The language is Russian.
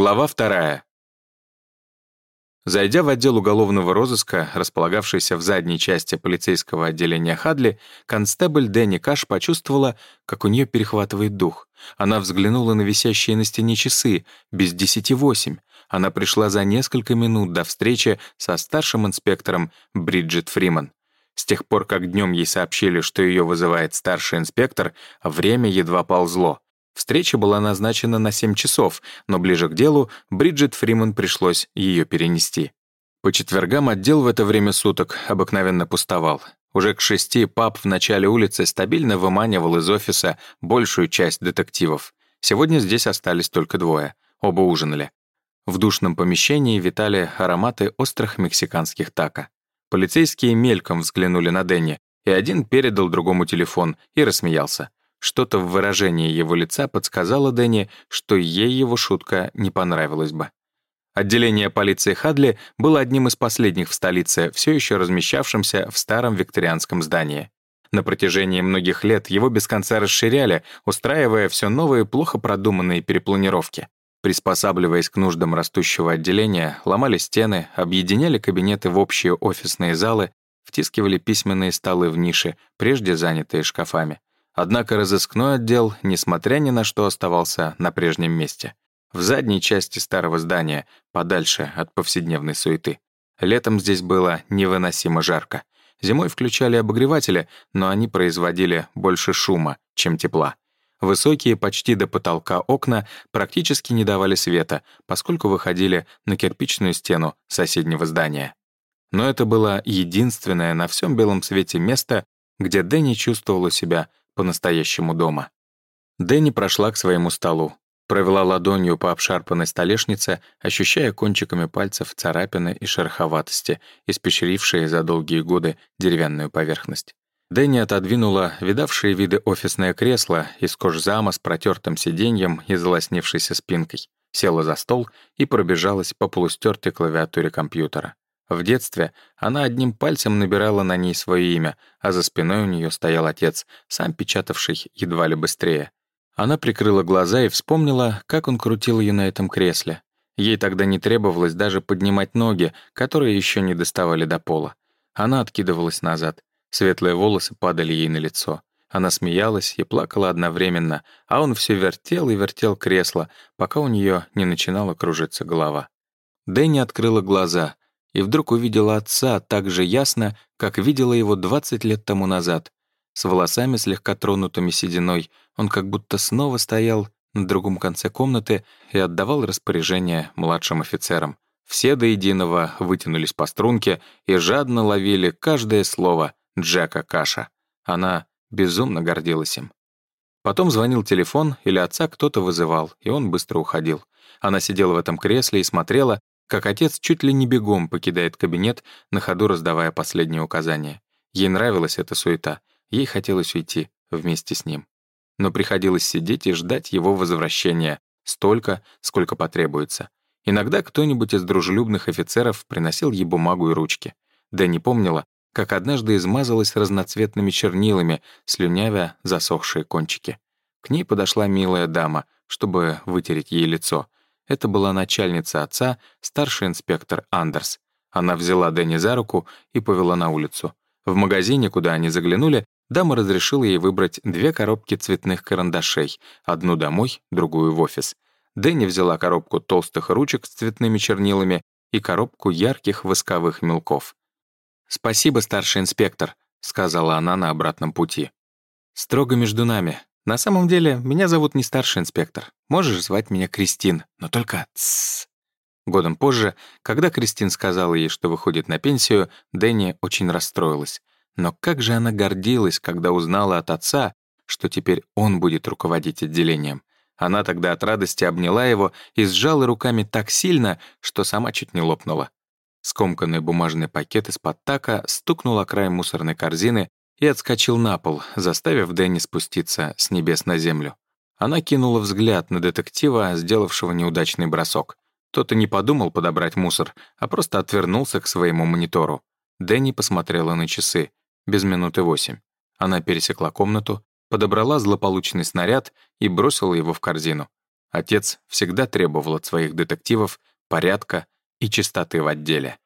Глава вторая. Зайдя в отдел уголовного розыска, располагавшийся в задней части полицейского отделения Хадли, констебль Дэнни Каш почувствовала, как у нее перехватывает дух. Она взглянула на висящие на стене часы, без десяти восемь. Она пришла за несколько минут до встречи со старшим инспектором Бриджит Фриман. С тех пор, как днем ей сообщили, что ее вызывает старший инспектор, время едва ползло. Встреча была назначена на 7 часов, но ближе к делу Бриджит Фриман пришлось ее перенести. По четвергам отдел в это время суток обыкновенно пустовал. Уже к шести паб в начале улицы стабильно выманивал из офиса большую часть детективов. Сегодня здесь остались только двое. Оба ужинали. В душном помещении витали ароматы острых мексиканских тако. Полицейские мельком взглянули на Дэнни, и один передал другому телефон и рассмеялся. Что-то в выражении его лица подсказало Дэнни, что ей его шутка не понравилась бы. Отделение полиции Хадли было одним из последних в столице, все еще размещавшимся в старом викторианском здании. На протяжении многих лет его без конца расширяли, устраивая все новые, плохо продуманные перепланировки. Приспосабливаясь к нуждам растущего отделения, ломали стены, объединяли кабинеты в общие офисные залы, втискивали письменные столы в ниши, прежде занятые шкафами. Однако разыскной отдел, несмотря ни на что, оставался на прежнем месте. В задней части старого здания, подальше от повседневной суеты. Летом здесь было невыносимо жарко. Зимой включали обогреватели, но они производили больше шума, чем тепла. Высокие, почти до потолка окна практически не давали света, поскольку выходили на кирпичную стену соседнего здания. Но это было единственное на всем белом свете место, где Дэнни чувствовала себя по-настоящему дома. Дэнни прошла к своему столу, провела ладонью по обшарпанной столешнице, ощущая кончиками пальцев царапины и шероховатости, испещрившие за долгие годы деревянную поверхность. Дэнни отодвинула видавшие виды офисное кресло из кожзама с протертым сиденьем и залоснившейся спинкой, села за стол и пробежалась по полустертой клавиатуре компьютера. В детстве она одним пальцем набирала на ней свое имя, а за спиной у нее стоял отец, сам печатавший едва ли быстрее. Она прикрыла глаза и вспомнила, как он крутил ее на этом кресле. Ей тогда не требовалось даже поднимать ноги, которые еще не доставали до пола. Она откидывалась назад. Светлые волосы падали ей на лицо. Она смеялась и плакала одновременно, а он все вертел и вертел кресло, пока у нее не начинала кружиться голова. Дэнни открыла глаза и вдруг увидела отца так же ясно, как видела его 20 лет тому назад. С волосами, слегка тронутыми сединой, он как будто снова стоял на другом конце комнаты и отдавал распоряжение младшим офицерам. Все до единого вытянулись по струнке и жадно ловили каждое слово Джека Каша. Она безумно гордилась им. Потом звонил телефон, или отца кто-то вызывал, и он быстро уходил. Она сидела в этом кресле и смотрела, как отец чуть ли не бегом покидает кабинет, на ходу раздавая последние указания. Ей нравилась эта суета, ей хотелось уйти вместе с ним. Но приходилось сидеть и ждать его возвращения столько, сколько потребуется. Иногда кто-нибудь из дружелюбных офицеров приносил ей бумагу и ручки. Да не помнила, как однажды измазалась разноцветными чернилами, слюнявя засохшие кончики. К ней подошла милая дама, чтобы вытереть ей лицо — это была начальница отца, старший инспектор Андерс. Она взяла Дэнни за руку и повела на улицу. В магазине, куда они заглянули, дама разрешила ей выбрать две коробки цветных карандашей, одну домой, другую в офис. Дэнни взяла коробку толстых ручек с цветными чернилами и коробку ярких восковых мелков. «Спасибо, старший инспектор», — сказала она на обратном пути. «Строго между нами. На самом деле, меня зовут не старший инспектор. Можешь звать меня Кристин, но только тссс. Годом позже, когда Кристин сказала ей, что выходит на пенсию, Дэнни очень расстроилась. Но как же она гордилась, когда узнала от отца, что теперь он будет руководить отделением. Она тогда от радости обняла его и сжала руками так сильно, что сама чуть не лопнула. Скомканный бумажный пакет из-под така стукнул о край мусорной корзины и отскочил на пол, заставив Дэнни спуститься с небес на землю. Она кинула взгляд на детектива, сделавшего неудачный бросок. Тот и не подумал подобрать мусор, а просто отвернулся к своему монитору. Дэнни посмотрела на часы. Без минуты восемь. Она пересекла комнату, подобрала злополучный снаряд и бросила его в корзину. Отец всегда требовал от своих детективов порядка и чистоты в отделе.